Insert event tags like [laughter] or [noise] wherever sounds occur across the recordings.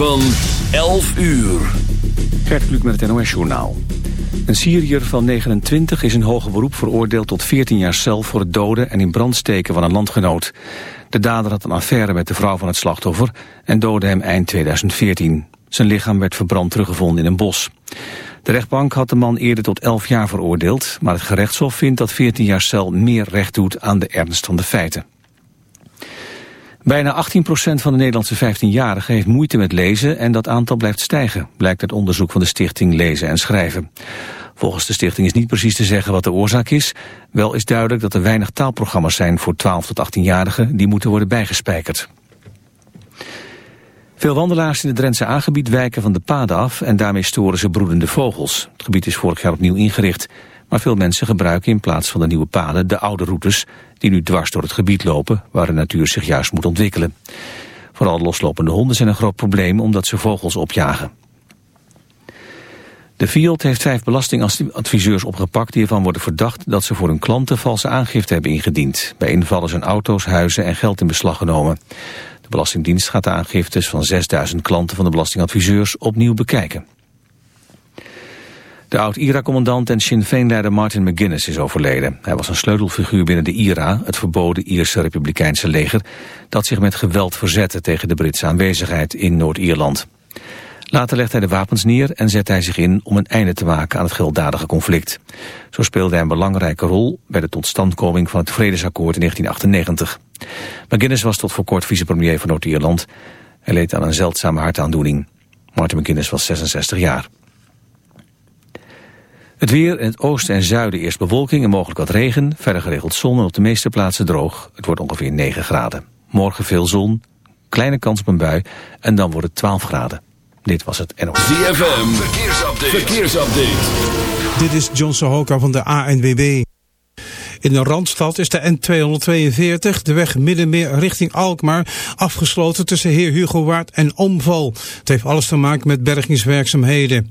Van 11 uur. Gert Kluk met het NOS-journaal. Een Syriër van 29 is in hoger beroep veroordeeld tot 14 jaar cel... voor het doden en in brand steken van een landgenoot. De dader had een affaire met de vrouw van het slachtoffer... en doodde hem eind 2014. Zijn lichaam werd verbrand teruggevonden in een bos. De rechtbank had de man eerder tot 11 jaar veroordeeld... maar het gerechtshof vindt dat 14 jaar cel meer recht doet aan de ernst van de feiten. Bijna 18% van de Nederlandse 15-jarigen heeft moeite met lezen en dat aantal blijft stijgen, blijkt uit onderzoek van de stichting Lezen en Schrijven. Volgens de stichting is niet precies te zeggen wat de oorzaak is. Wel is duidelijk dat er weinig taalprogramma's zijn voor 12 tot 18-jarigen die moeten worden bijgespijkerd. Veel wandelaars in het Drentse aangebied wijken van de paden af en daarmee storen ze broedende vogels. Het gebied is vorig jaar opnieuw ingericht. Maar veel mensen gebruiken in plaats van de nieuwe paden de oude routes die nu dwars door het gebied lopen waar de natuur zich juist moet ontwikkelen. Vooral loslopende honden zijn een groot probleem omdat ze vogels opjagen. De Fiat heeft vijf belastingadviseurs opgepakt die ervan worden verdacht dat ze voor hun klanten valse aangifte hebben ingediend. Bij invallen zijn auto's, huizen en geld in beslag genomen. De Belastingdienst gaat de aangiftes van 6000 klanten van de belastingadviseurs opnieuw bekijken. De oud-IRA-commandant en Sinn Féin-leider Martin McGuinness is overleden. Hij was een sleutelfiguur binnen de IRA, het verboden Ierse republikeinse leger... dat zich met geweld verzette tegen de Britse aanwezigheid in Noord-Ierland. Later legde hij de wapens neer en zette hij zich in om een einde te maken aan het gewelddadige conflict. Zo speelde hij een belangrijke rol bij de totstandkoming van het Vredesakkoord in 1998. McGuinness was tot voor kort vicepremier van Noord-Ierland. Hij leed aan een zeldzame hartaandoening. Martin McGuinness was 66 jaar. Het weer in het oosten en zuiden eerst bewolking en mogelijk wat regen. Verder geregeld zon en op de meeste plaatsen droog. Het wordt ongeveer 9 graden. Morgen veel zon, kleine kans op een bui en dan wordt het 12 graden. Dit was het NOS. ZFM, verkeersupdate. verkeersupdate. Dit is John Sohoka van de ANWB. In de Randstad is de N242, de weg Middenmeer richting Alkmaar, afgesloten tussen Heer Hugo Waard en Omval. Het heeft alles te maken met bergingswerkzaamheden.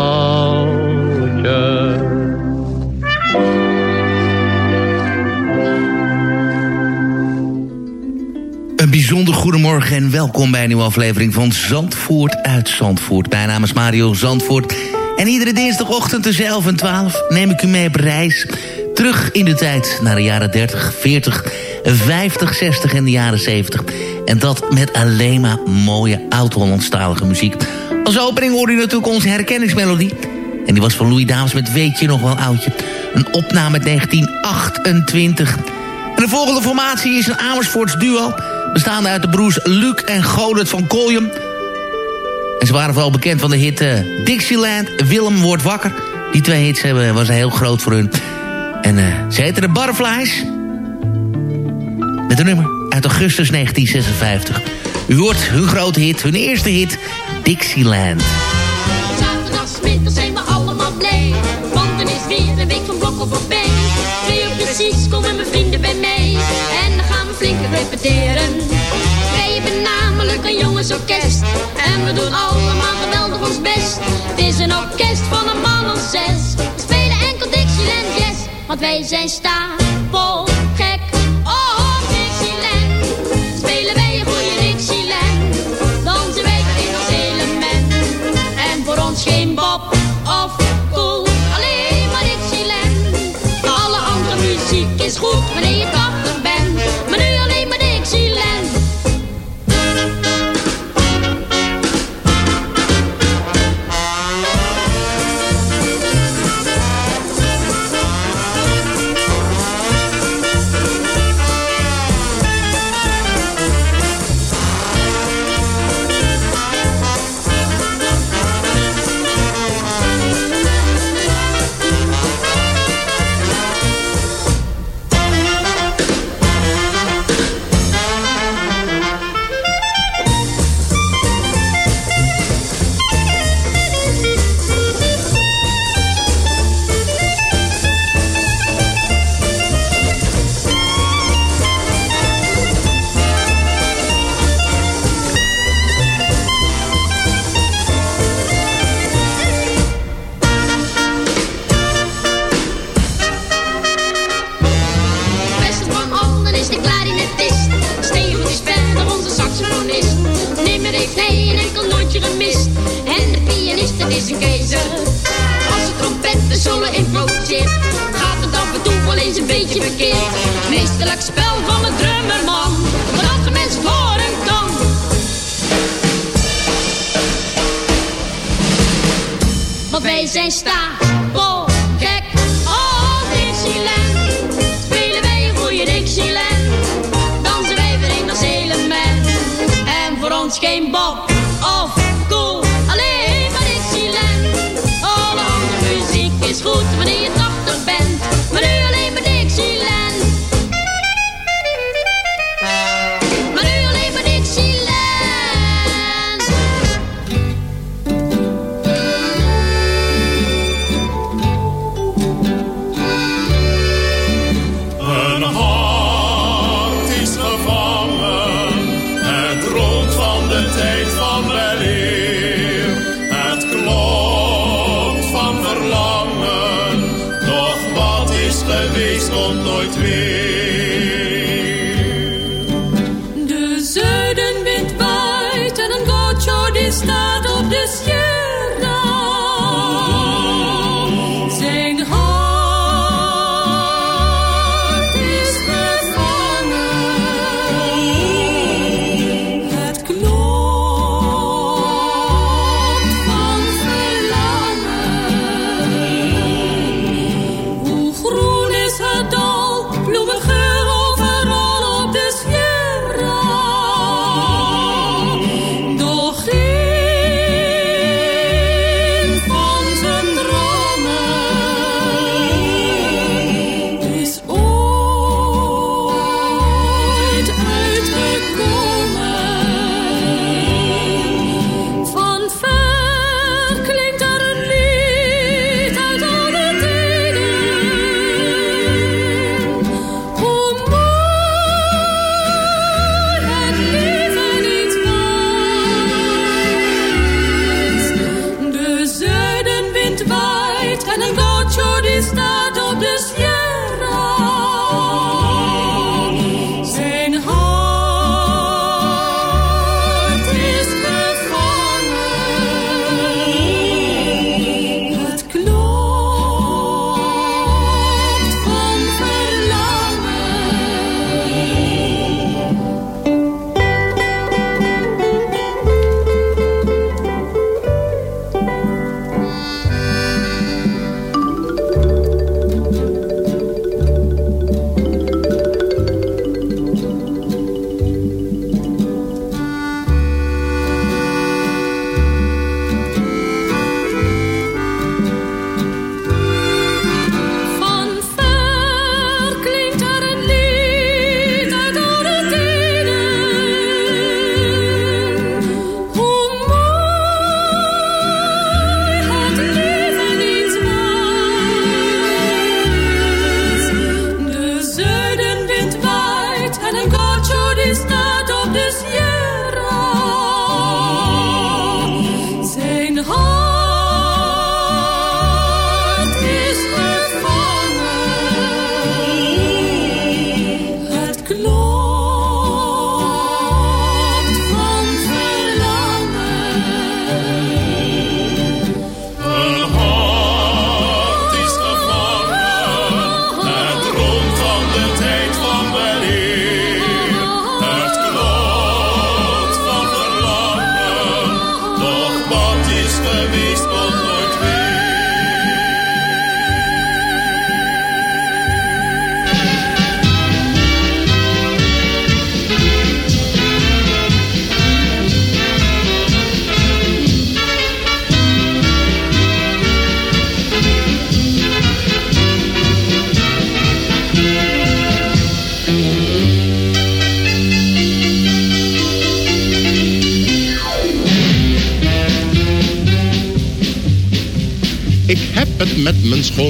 Bijzonder goedemorgen en welkom bij een nieuwe aflevering van Zandvoort uit Zandvoort. Mijn naam is Mario Zandvoort en iedere dinsdagochtend tussen 11 en 12 neem ik u mee op reis. Terug in de tijd naar de jaren 30, 40, 50, 60 en de jaren 70. En dat met alleen maar mooie oud-Hollandstalige muziek. Als opening hoorde u natuurlijk onze herkenningsmelodie. En die was van Louis Dames met Weet je nog wel oudje. Een opname uit 1928. En de volgende formatie is een Amersfoorts duo... bestaande uit de broers Luc en Godert van Koljum. En ze waren vooral bekend van de hit eh, Dixieland, Willem wordt wakker. Die twee hits hebben, was heel groot voor hun. En eh, ze heten de Butterflies. Met een nummer uit augustus 1956. U hoort hun grote hit, hun eerste hit, Dixieland. Zaterdagmiddag zijn we allemaal blij. Want dan is weer een week van blok op voorbij. Twee uur precies komen mijn vrienden bij mij. Flink repeteren. Wij hebben namelijk een jongensorkest. En we doen allemaal geweldig ons best. Het is een orkest van een man of zes. We spelen enkel Dixieland Jazz. Want wij zijn stapel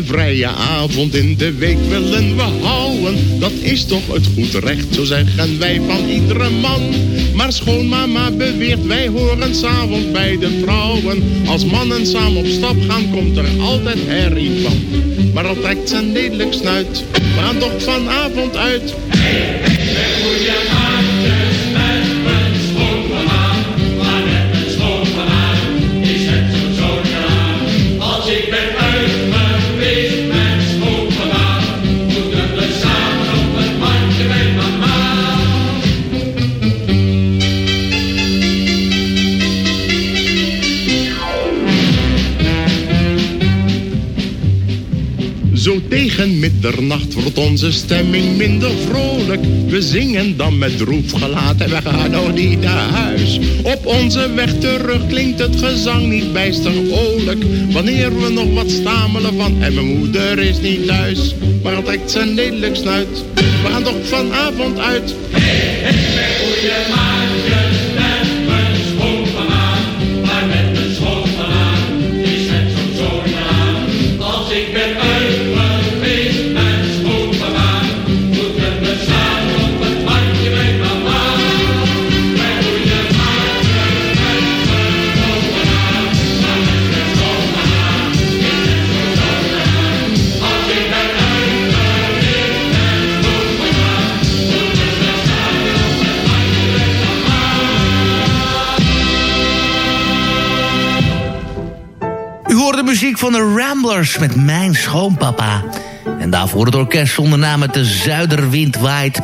Eén vrije avond in de week willen we houden. Dat is toch het goed recht, zo zeggen wij van iedere man. Maar schoonmama beweert, wij horen s'avonds bij de vrouwen. Als mannen samen op stap gaan, komt er altijd herrie van. Maar al trekt ze een lelijk snuit, we gaan toch vanavond uit. Tegen middernacht wordt onze stemming minder vrolijk. We zingen dan met droef gelaat en we gaan nog niet naar huis. Op onze weg terug klinkt het gezang niet bijster oorlijk. Wanneer we nog wat stamelen van en mijn moeder is niet thuis. Maar het trekt zijn lelijk snuit. We gaan toch vanavond uit. Met Mijn Schoonpapa. En daarvoor het orkest zonder naam met de Zuiderwind waait.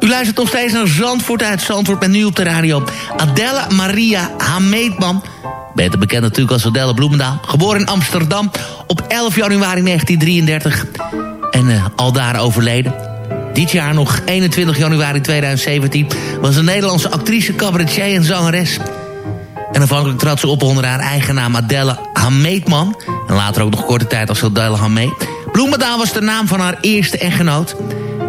U luistert nog steeds naar Zandvoort uit Zandvoort met nu op de radio. Adelle Maria Hameetman. Beter bekend natuurlijk als Adelle Bloemendaal. Geboren in Amsterdam op 11 januari 1933. En eh, al daar overleden. Dit jaar nog 21 januari 2017 was een Nederlandse actrice, cabaretier en zangeres. En aanvankelijk trad ze op onder haar eigen naam Adelle Hameetman. En later ook nog korte tijd als Adelle Hameet. Bloemendaal was de naam van haar eerste echtgenoot.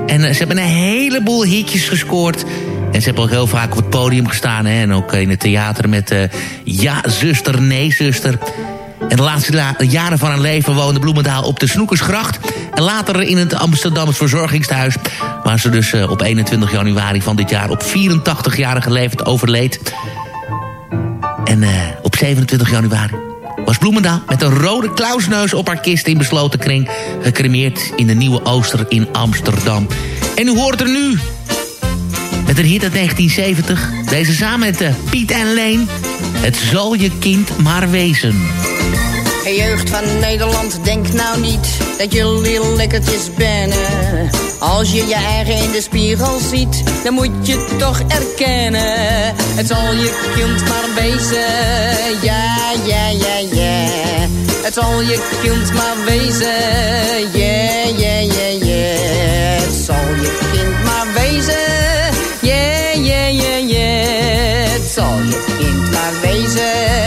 En eh, ze hebben een heleboel hitjes gescoord. En ze hebben ook heel vaak op het podium gestaan. Hè? En ook in het theater met eh, Ja, zuster, nee, zuster. En de laatste la- jaren van haar leven woonde Bloemendaal op de Snoekersgracht. En later in het Amsterdamse verzorgingstehuis. Waar ze dus eh, op 21 januari van dit jaar op 84-jarige leeftijd overleed. En op 27 januari was Bloemendaal met een rode klausneus op haar kist in besloten kring... gecremeerd in de Nieuwe Ooster in Amsterdam. En u hoort er nu met een hit uit 1970. Deze samen met eh, Piet en Leen. Het zal je kind maar wezen. Hey jeugd van Nederland, denk nou niet dat jullie lekkertjes bennen. Als je je eigen in de spiegel ziet, dan moet je toch erkennen. Het zal je kind maar wezen, zal je kind maar wezen, ja, ja, ja, ja. Het zal je kind maar wezen, ja, ja, ja, ja. Het zal je kind maar wezen,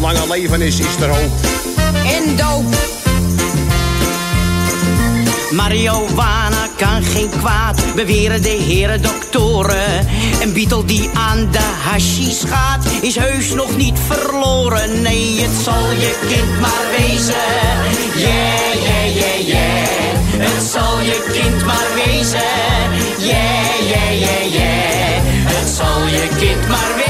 Zolang er leven is, is er hoop. En doop. Marihuana kan geen kwaad, beweren de heren doktoren. Een beetle die aan de hashish gaat, is heus nog niet verloren. Nee, het zal je kind maar wezen. Yeah, yeah, yeah, yeah. Het zal je kind maar wezen. Yeah, yeah, yeah, yeah. Het zal je kind maar wezen.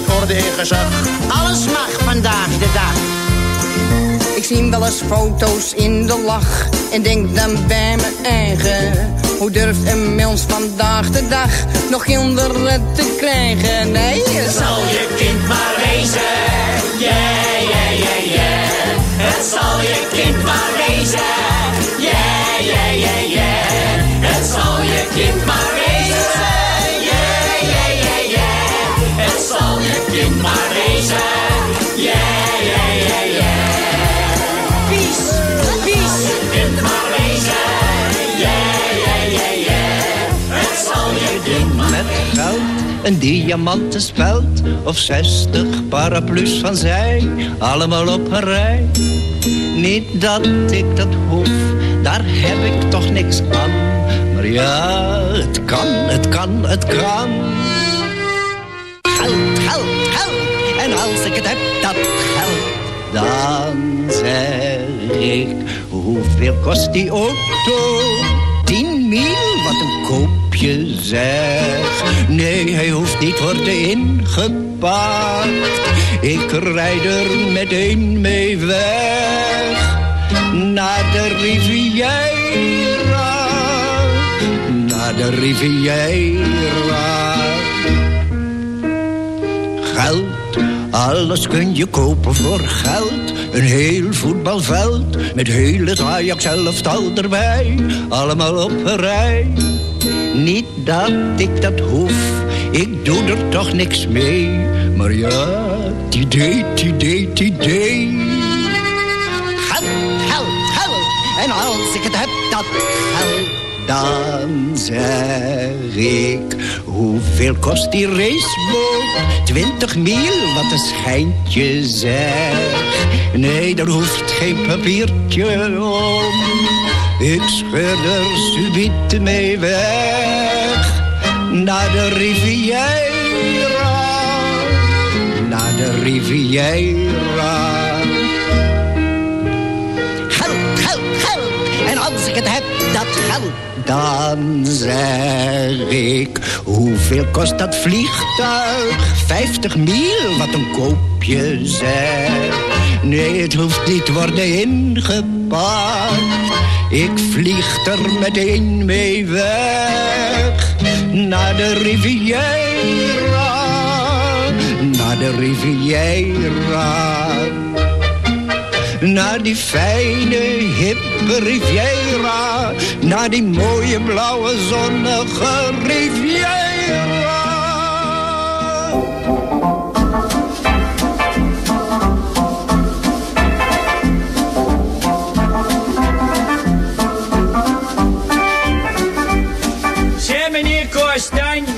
met orde en gezag. Alles mag vandaag de dag. Ik zie wel eens foto's in de lach en denk dan bij mijn eigen. Hoe durft een mens vandaag de dag nog kinderen te krijgen? Nee, Het zal je kind maar wezen, yeah, yeah, yeah, yeah. Het zal je kind maar wezen, yeah, yeah, yeah, yeah. Het zal je kind maar wezen, maar wezen, yeah, yeah, yeah, yeah. Pies. Kind maar wezen, yeah, yeah, yeah, yeah. Het zal je Met geld een diamanten speld of zestig paraplu's van zij, allemaal op een rij. Niet dat ik dat hoef, daar heb ik toch niks aan. Maar ja, het kan, het kan, het kan. Geld, geld. En als ik het heb, dat geld, dan zeg ik, hoeveel kost die auto? Tien mil, wat een koopje zeg. Nee, hij hoeft niet worden ingepakt. Ik rijd er meteen mee weg. Naar de Riviera. Naar de Riviera. Geld, alles kun je kopen voor geld. Een heel voetbalveld met heel het Ajax elftal erbij. Allemaal op een rij. Niet dat ik dat hoef, ik doe er toch niks mee. Maar ja, het idee, het idee, het idee. Geld, geld, geld. En als ik het heb, dat geld. Dan zeg ik, hoeveel kost die raceboot? Twintig mil, wat een schijntje zeg. Nee, daar hoeft geen papiertje om. Ik scheur er subiet mee weg. Naar de Riviera. Naar de Riviera. En als ik het heb, dat geld. Dan zeg ik, hoeveel kost dat vliegtuig? Vijftig mil, wat een koopje zeg. Nee, het hoeft niet worden ingepakt. Ik vlieg er meteen mee weg. Naar de Riviera. Naar de Riviera. Naar die fijne, hippe Riviera. Naar die mooie, blauwe, zonnige Riviera.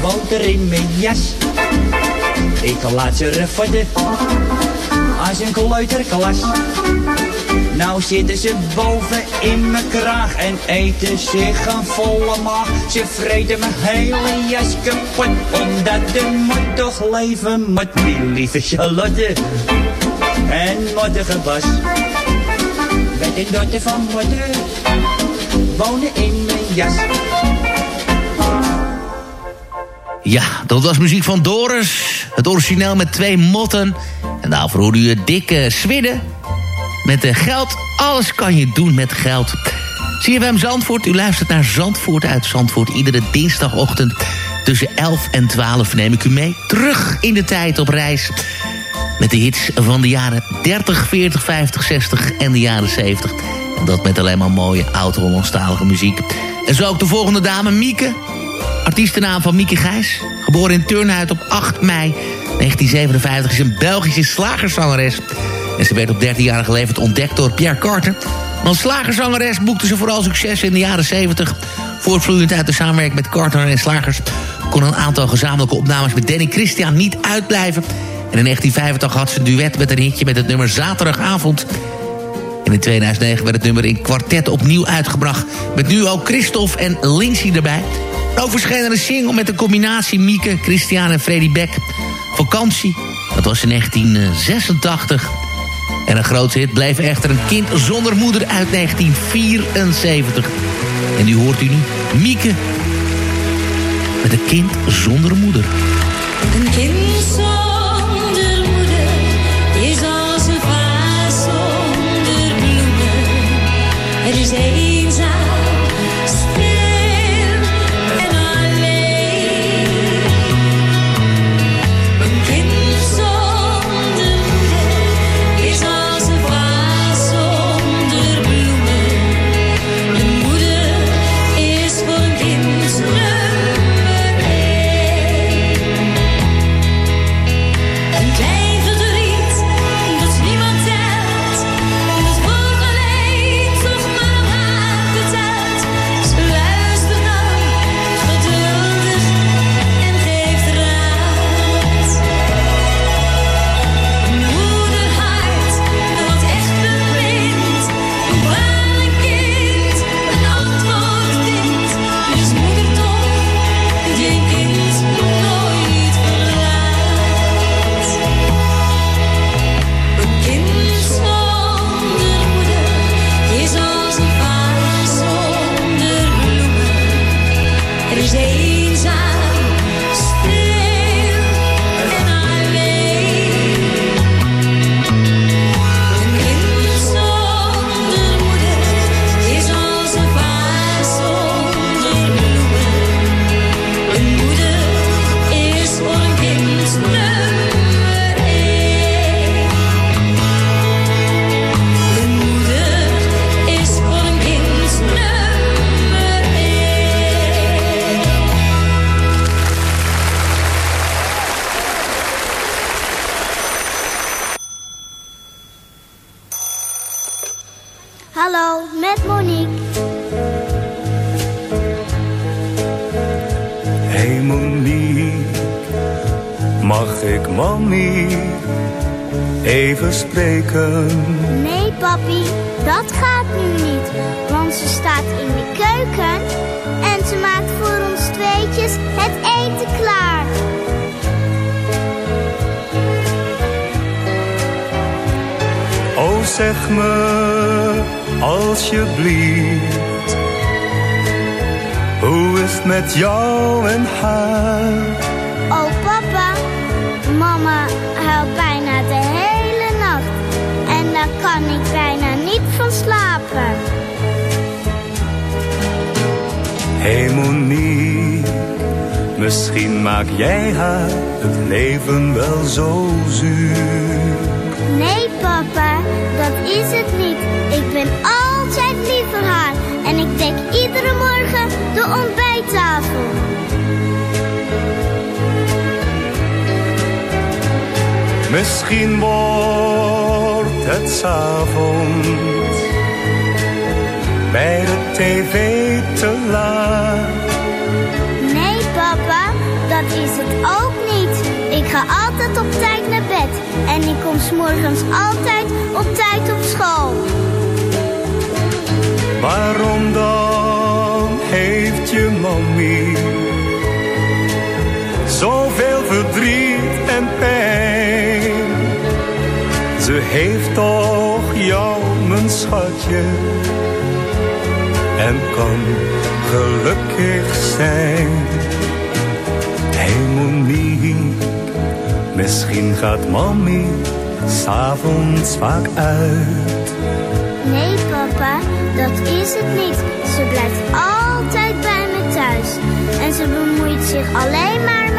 woont er in mijn jas. Ik laat ze refotten als een kleuterklas. Nou zitten ze boven in mijn kraag en eten zich een volle maag. Ze vreten mijn hele jas kapot, omdat de mot toch leven moet. Die lieve Charlotte en mottige Bas. Met een dochter van motten wonen in mijn jas. Ja, dat was muziek van Doris. Het origineel met twee motten. En daarvoor hoorde u dikke swidden. Met de geld, alles kan je doen met geld. CFM Zandvoort, u luistert naar Zandvoort uit Zandvoort. Iedere dinsdagochtend tussen 11 en 12 neem ik u mee. Terug in de tijd op reis. Met de hits van de jaren 30, 40, 50, 60 en de jaren 70. En dat met alleen maar mooie oud-Hollandstalige muziek. En zo ook de volgende dame, Mieke. Artiestennaam van Mieke Gijs. Geboren in Turnhout op 8 mei 1957 is een Belgische slagerzangeres. En ze werd op 13-jarige leeftijd ontdekt door Pierre Carter. Als slagerzangeres boekte ze vooral succes in de jaren 70. Voortvloeiend uit de samenwerking met Carter en Slagers... kon een aantal gezamenlijke opnames met Danny Christian niet uitblijven. En in 1985 had ze een duet met een hitje met het nummer Zaterdagavond... En in 2009 werd het nummer in kwartet opnieuw uitgebracht... met nu ook Christophe en Lindsay erbij. Ook verscheen er een single met een combinatie Mieke, Christian en Freddy Beck. Vakantie, dat was in 1986. En een grootste hit bleef echter een kind zonder moeder uit 1974. En nu hoort u nu Mieke met een kind zonder moeder. Een kind zonder mami even spreken? Nee, papi, dat gaat nu niet. Want ze staat in de keuken en ze maakt voor ons tweetjes het eten klaar. Oh, zeg me alsjeblieft, hoe is het met jou en haar? Oh, mama huilt bijna de hele nacht. En daar kan ik bijna niet van slapen. Hey Monique, misschien maak jij haar het leven wel zo zuur. Nee, papa, dat is het niet. Ik ben altijd lief voor haar. En ik dek iedere morgen de ontbijttafel. Misschien wordt het 's avonds bij de tv te laat. Nee, papa, dat is het ook niet. Ik ga altijd op tijd naar bed. En ik kom 's morgens altijd op tijd op school. Waarom dan heeft je mami zoveel verdriet en pijn? Ze heeft toch jou, mijn schatje, en kan gelukkig zijn. Hey Monique, misschien gaat mami s'avonds vaak uit. Nee, papa, dat is het niet. Ze blijft altijd bij me thuis. En ze bemoeit zich alleen maar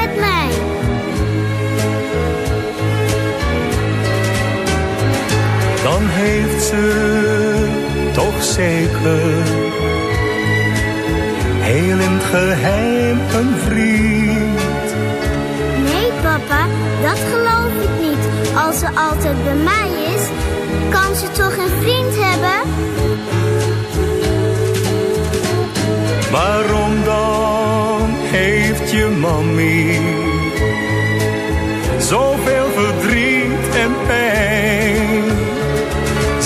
dan heeft ze toch zeker heel in het geheim een vriend. Nee, papa, dat geloof ik niet. Als ze altijd bij mij is, kan ze toch een vriend hebben? Waarom dan heeft je mami zoveel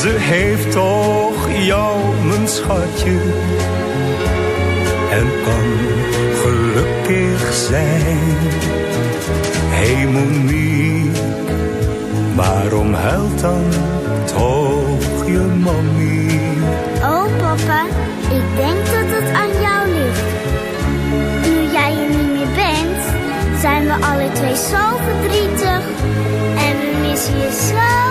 Ze heeft toch jou, mijn schatje, en kan gelukkig zijn. Hey Monique, waarom huilt dan toch je mami? Oh, papa, ik denk dat het aan jou ligt. Nu jij er niet meer bent, zijn we alle twee zo verdrietig. En we missen je zo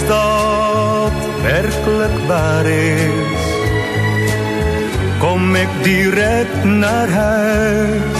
Als dat werkelijk waar is, kom ik direct naar huis.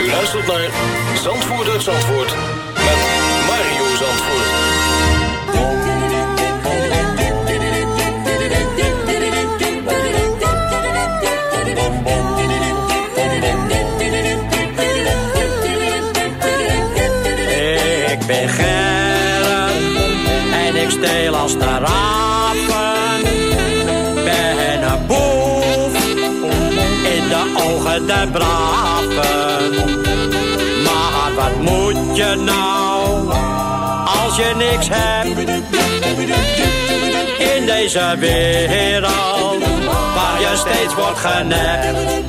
U luistert naar Zandvoort uit met Mario Zandvoort. Ik ben Gerrit en ik steel als de rapen. Ben een boef ogen der braven. Moet je nou, als je niks hebt? In deze wereld, waar je steeds wordt genept.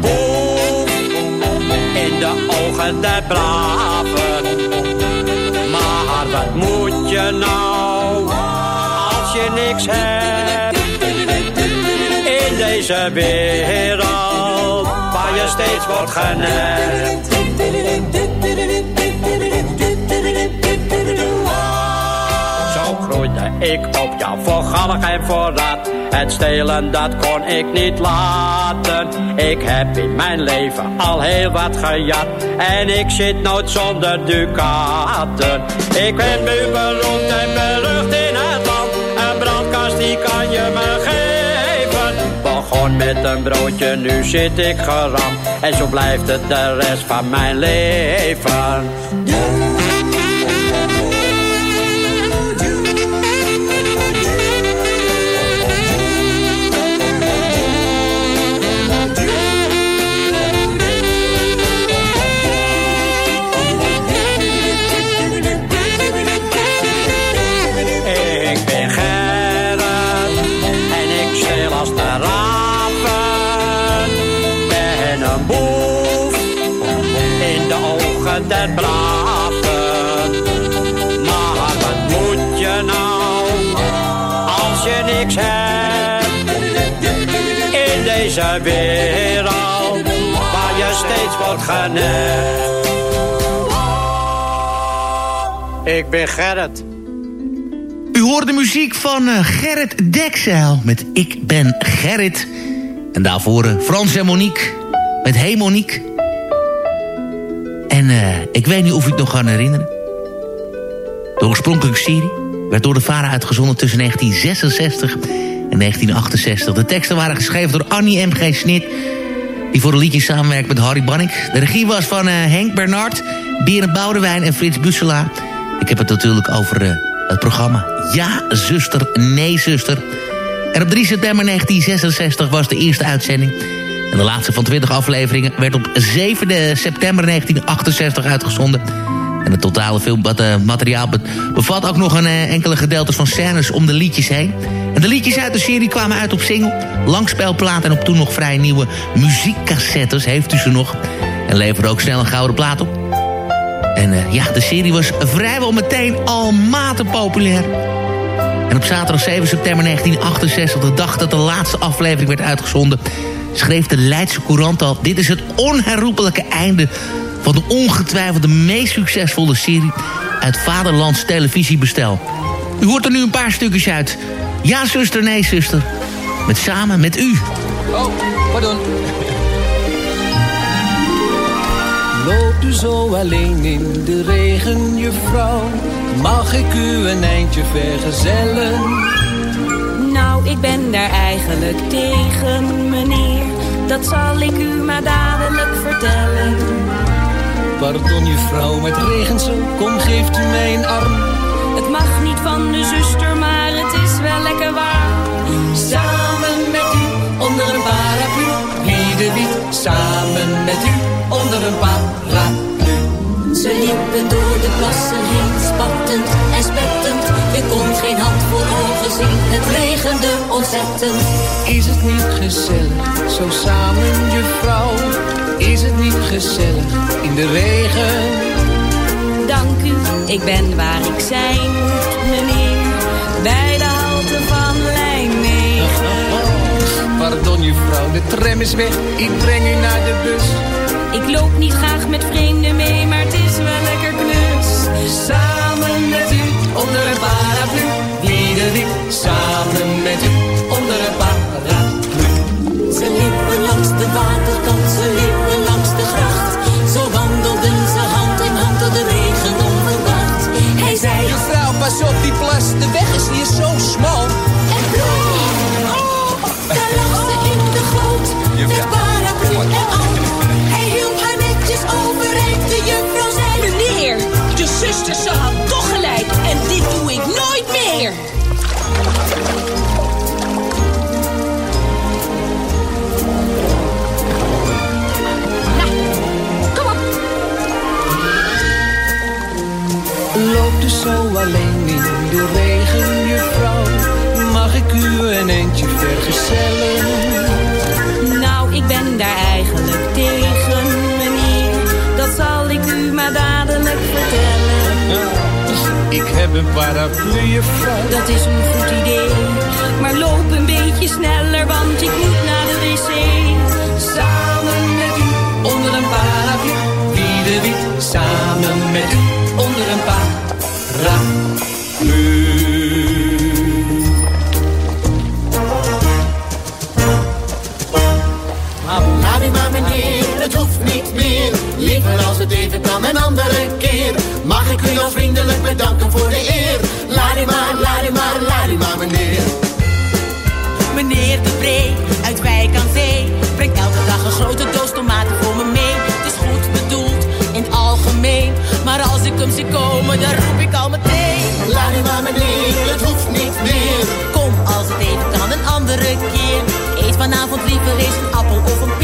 Boef in de ogen der braven. Maar wat moet je nou als je niks hebt? In deze wereld waar je steeds wordt genept. Ik op, voor gallig en voor rat. Het stelen, dat kon ik niet laten. Ik heb in mijn leven al heel wat gejat. En ik zit nooit zonder ducaten. Ik ben nu beroemd en berucht in het land. Een brandkast, die kan je me geven. Begon met een broodje, nu zit ik geramd. En zo blijft het de rest van mijn leven. Boef in de ogen der braven. Maar wat moet je nou als je niks hebt? In deze wereld waar je steeds wordt genept. Ik ben Gerrit. U hoort de muziek van eh, Gerrit Dekzeil met Ik ben Gerrit. En daarvoor eh, Frans en Monique met Hey Monique. En eh, ik weet niet of u het nog kan herinneren. De oorspronkelijke serie werd door de vader uitgezonden tussen 1966 en 1968. De teksten waren geschreven door Annie M.G. Snit... die voor de liedjes samenwerkt met Harry Banning. De regie was van eh, Henk Bernard, Berend Boudewijn en Frits Bussela. Ik heb het natuurlijk over eh, het programma Ja, zuster, nee, zuster. En op 3 september 1966 was de eerste uitzending. En de laatste van 20 afleveringen werd op 7 september 1968 uitgezonden. En het totale filmmateriaal bevat ook nog een eh, enkele gedeeltes van scènes om de liedjes heen. En de liedjes uit de serie kwamen uit op single, langspelplaat en op toen nog vrij nieuwe muziekcassettes. Heeft u ze nog? En leverde ook snel een gouden plaat op. En eh, ja, de serie was vrijwel meteen al mate populair. En op zaterdag 7 september 1968, de dag dat de laatste aflevering werd uitgezonden... schreef de Leidse Courant al... dit is het onherroepelijke einde van de ongetwijfeld de meest succesvolle serie... uit Vaderlands televisiebestel. U hoort er nu een paar stukjes uit. Ja, zuster, nee, zuster. Met samen met u. Oh, pardon. Loopt u zo alleen in de regen, juffrouw? Mag ik u een eindje vergezellen? Ik ben daar eigenlijk tegen, meneer. Dat zal ik u maar dadelijk vertellen. Pardon, juffrouw, maar het regent zo. Kom, geeft u mij een arm. Het mag niet van de zuster, maar het is wel lekker waar. Samen met u, onder een paraplu. Wie de wiet, samen met u, onder een paraplu. Ze liepen door de plassen heen, spattend en spettend. Je kon geen hand voor ogen zien, het regende ontzettend. Is het niet gezellig, zo samen, juffrouw? Is het niet gezellig, in de regen? Dank u, ik ben waar ik zijn moet, meneer. Bij de halte van lijn 9. Pardon, juffrouw. De tram is weg, ik breng u naar de bus. Ik loop niet graag met vreemden mee, paraplu. De samen met u, onder een paraplu. Ze liepen langs de waterkant, ze liepen langs de gracht. Zo wandelden ze hand in hand door de regen onverwacht. Hij zei, Juffrouw, pas op die plas, de weg is hier zo smal. Alleen in de regen, juffrouw? Mag ik u een eindje vergezellen? Nou, ik ben daar eigenlijk tegen, meneer. Dat zal ik u maar dadelijk vertellen. Ik heb een paraplu, juffrouw. Dat is een goed idee. Maar loop een beetje sneller, want ik moet naar de wc. Samen met u, onder een paraplu. Wie de wie, samen met u, onder een paraplu. Een andere keer. Mag ik u al vriendelijk bedanken voor de eer. Laat u maar, laat u maar, laat u maar meneer. Meneer De Bree uit Wijk aan Zee brengt elke dag een grote doos tomaten voor me mee. Het is goed bedoeld in het algemeen, maar als ik hem zie komen, dan roep ik al meteen. Laat u maar meneer, het hoeft niet meer. Kom als het even kan een andere keer. Eet vanavond liever eens een appel of een peer.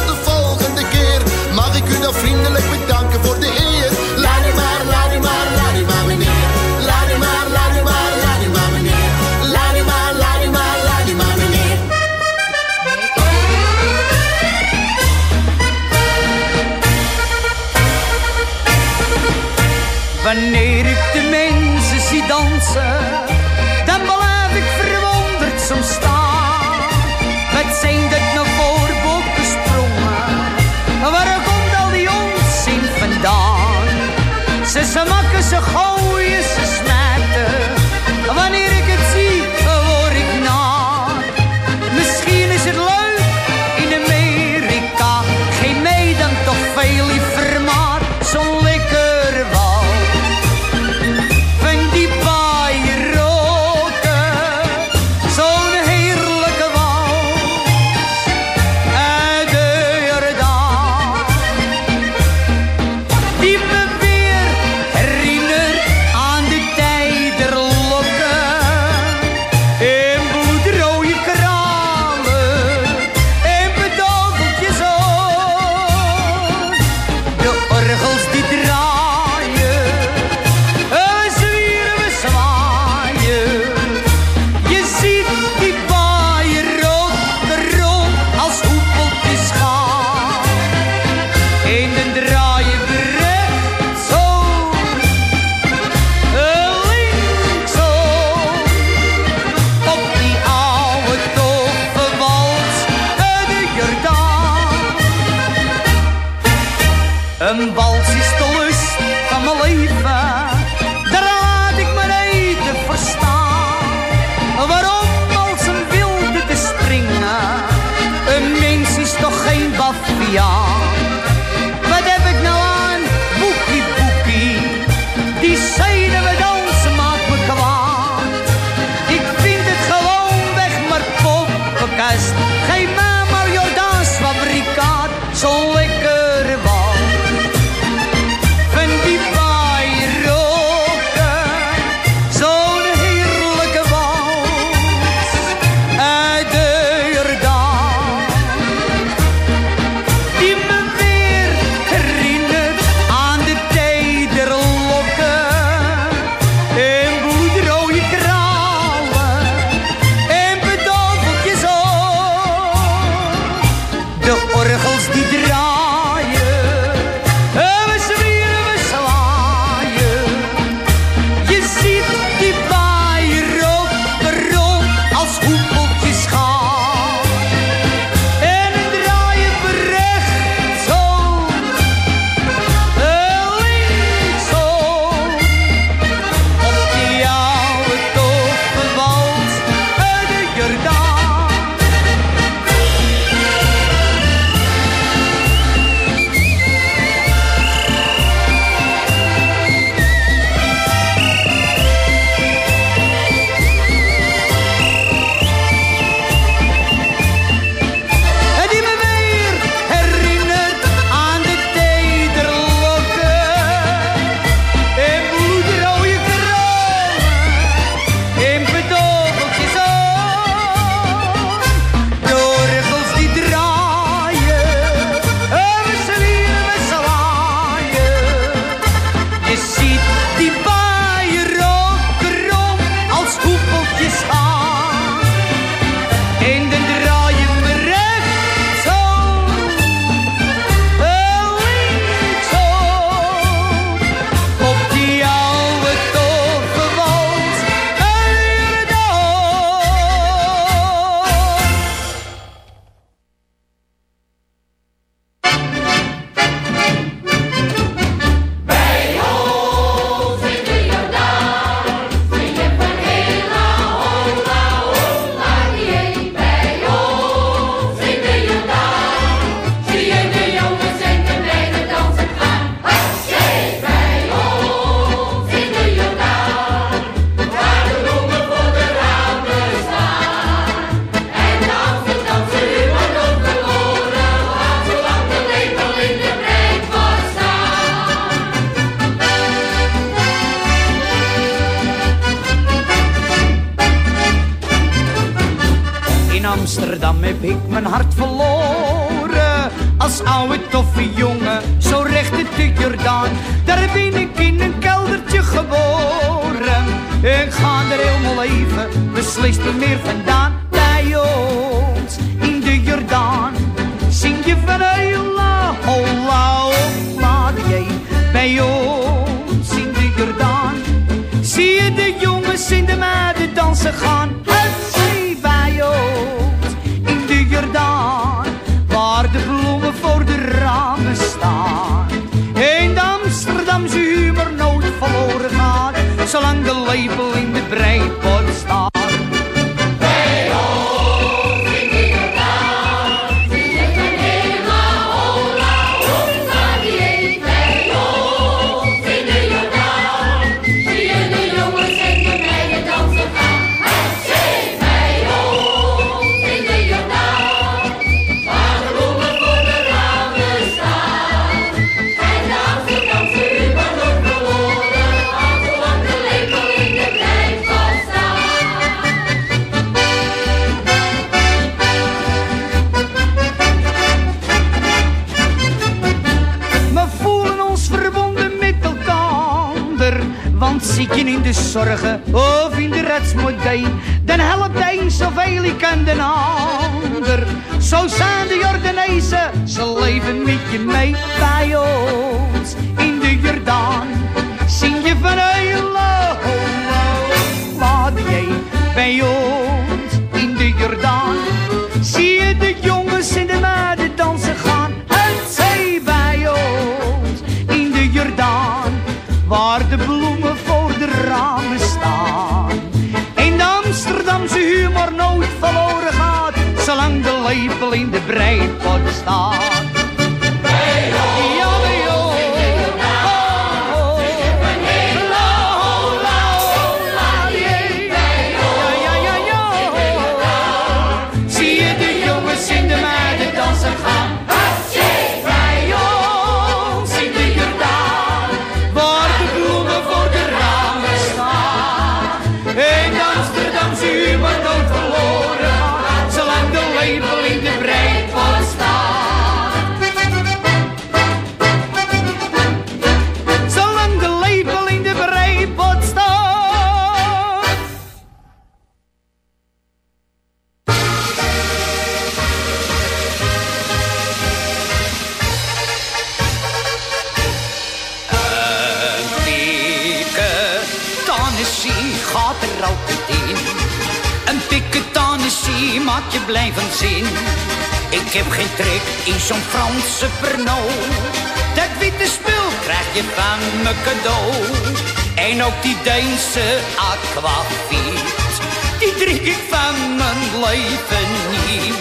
En ook die Deense aquavit. Die drink ik van mijn leven niet.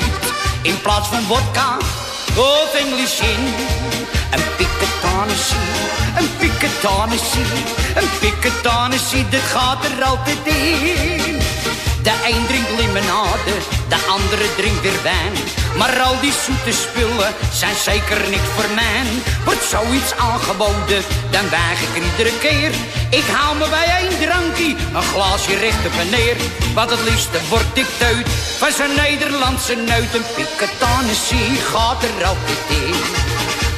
In plaats van vodka of English gin. Een piketanissie, een piketanissie, een piketanissie, dat gaat er altijd in. De een drinkt limonade, de andere drinkt weer wijn. Maar al die zoete spullen zijn zeker niet voor mij. Wordt zoiets aangeboden, dan weig ik er iedere keer. Ik hou me bij één drankje, een glaasje recht op neer. Want het liefste word ik teut van zo'n Nederlandse neut. Een piketanissie gaat er altijd in.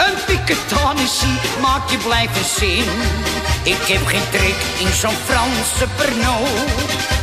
Een piketanissie maakt je blijven zin. Ik heb geen trek in zo'n Franse Pernod.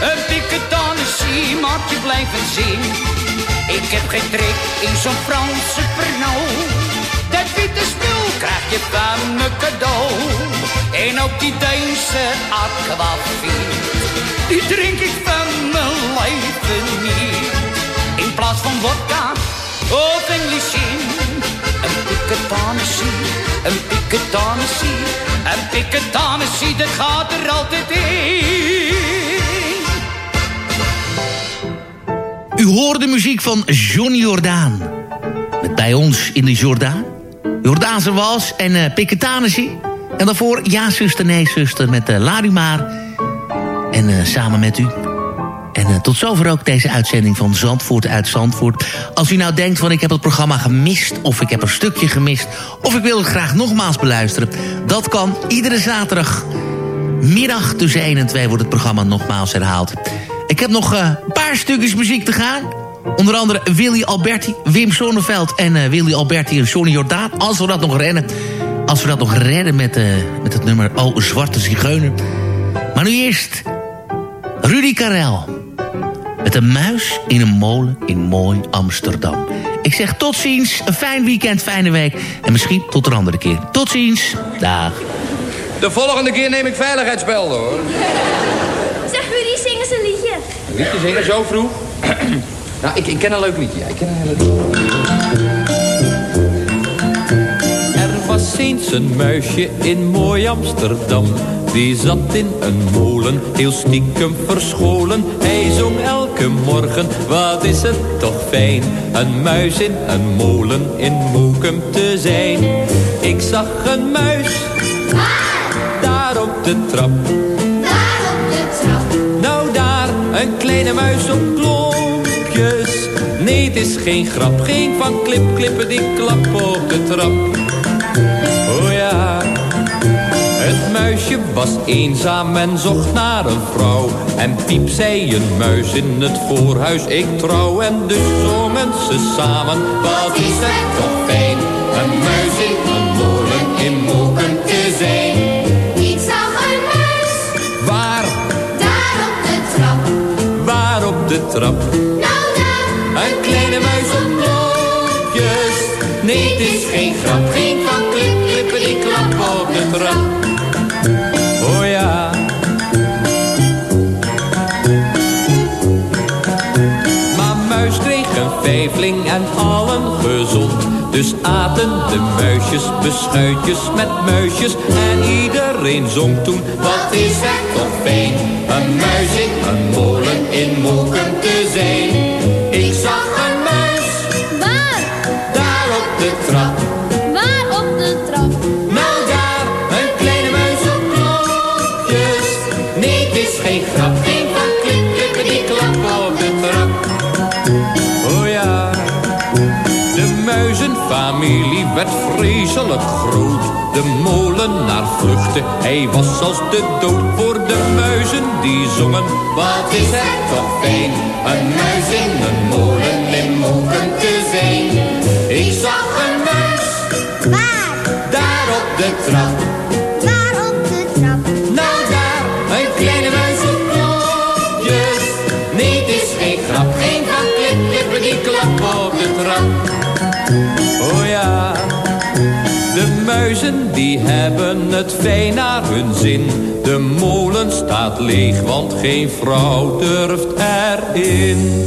Een piketanissie maakt je blijven zin. Ik heb geen trek in zo'n Franse Pernod. Dat witte spul krijg je van me cadeau. En ook die Deense aquavit. Die drink ik van mijn leven niet. In plaats van vodka of English gin. Een piketanissie, een piketanissie, een piketanissie, dat gaat er altijd in. Hoort de muziek van Johnny Jordaan. Met bij ons in de Jordaan. Jordaanse was en uh. En daarvoor Ja zuster, nee zuster met uh, Larimar. En uh, samen met u. En tot zover ook deze uitzending van Zandvoort uit Zandvoort. Als u nou denkt van ik heb het programma gemist... of ik heb een stukje gemist... of ik wil het graag nogmaals beluisteren... dat kan iedere zaterdag middag tussen 1 en 2 wordt het programma nogmaals herhaald. Ik heb nog uh, een paar stukjes muziek te gaan. Onder andere Willy Alberti, Wim Sonneveld en uh, Willy Alberti en Johnny Jordaan. Als we dat nog rennen. Als we dat nog redden met, uh, met het nummer Oh Zwarte Zigeuner. Maar nu eerst Rudy Karel. Met een muis in een molen in mooi Amsterdam. Ik zeg tot ziens, een fijn weekend, fijne week. En misschien tot een andere keer. Tot ziens, dag. De volgende keer neem ik veiligheidsbelden, hoor. Zeg, Rudy, zing eens een liedje. Zingen, zo vroeg? [clears throat] nou, ik, ik ken een leuk liedje. Ja, ik ken een heel leuk Er was eens een muisje in mooi Amsterdam. Die zat in een molen, heel stiekem verscholen. Hij zong elke morgen, wat is het toch fijn. Een muis in een molen in Moekum te zijn. Ik zag een muis daar op de trap. Kleine muis op. Nee, het is geen grap, geen van klip, klippen die klap op de trap. Oh ja, het muisje was eenzaam en zocht naar een vrouw. En piep zei een muis in het voorhuis, ik trouw. En dus zongen ze samen, wat is het toch fijn. Een muis in trap? Een kleine muis op klokjes. Nee, het is geen grap, geen van klip, die klap op de trap. Oh ja. Maar muis kreeg een vijfling en allen gezond. Dus aten de muisjes beschuitjes met muisjes. En iedereen zong toen, wat is het toch fijn. Een muis in een molen in Moeken te zijn. Ik zag een muis. Waar? Daar op de trap. Waar op de trap? Nou daar, een kleine muis op klokjes. Nee, het is geen grap, geen van klippen die klap op de trap. Oh ja, de muizenfamilie werd vreselijk groot. De molenaar vluchtte, hij was als de dood voor die zongen. Wat is het toch fijn, een muis in een molen in Moeken te zijn. Ik zag een muis. Waar? Daar op de trap. Waar op de trap? Nou daar, een kleine muis op klokjes. Nee, het is geen grap, geen van klip, klippen die klap op de trap. Oh ja, de muizen die hebben het fijn naar hun zin. De molen staat leeg, want geen vrouw durft erin.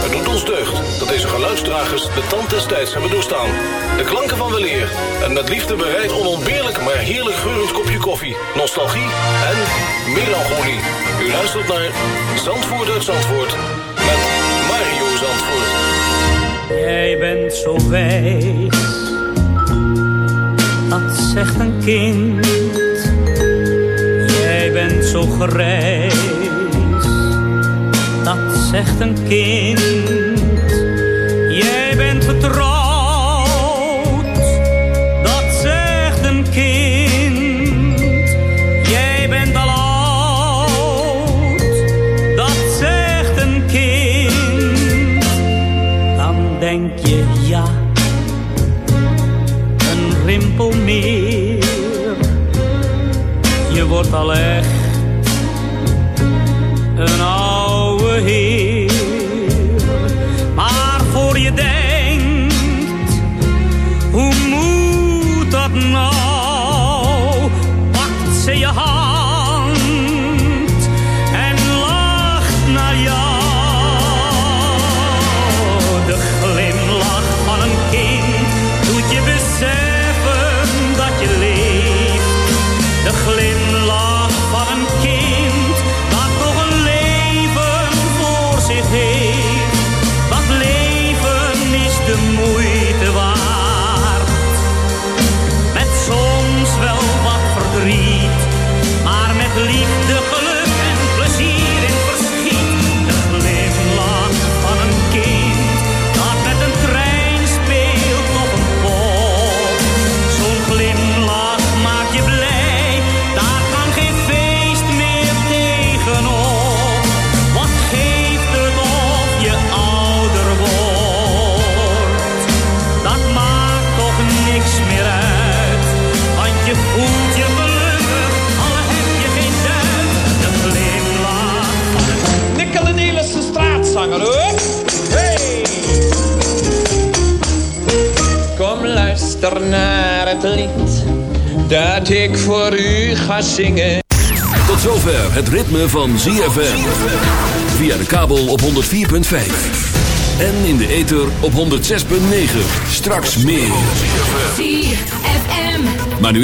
Het doet ons deugd dat deze geluidsdragers de tand des tijds hebben doorstaan. De klanken van weleer en met liefde bereid onontbeerlijk maar heerlijk geurend kopje koffie, nostalgie en melancholie. U luistert naar Zandvoort uit Zandvoort met Mario Zandvoort. Jij bent zo wijs, dat zegt een kind. Jij bent zo grijs, zegt een kind. Jij bent vertrouwd. dat zegt een kind. Jij bent al oud, dat zegt een kind. Dan denk je ja, een rimpel meer. Je wordt alleen echt een were here. luister naar het lied dat ik voor u ga zingen. Tot zover het ritme van ZFM. Via de kabel op 104.5. En in de ether op 106.9. Straks meer. ZFM. Maar nu...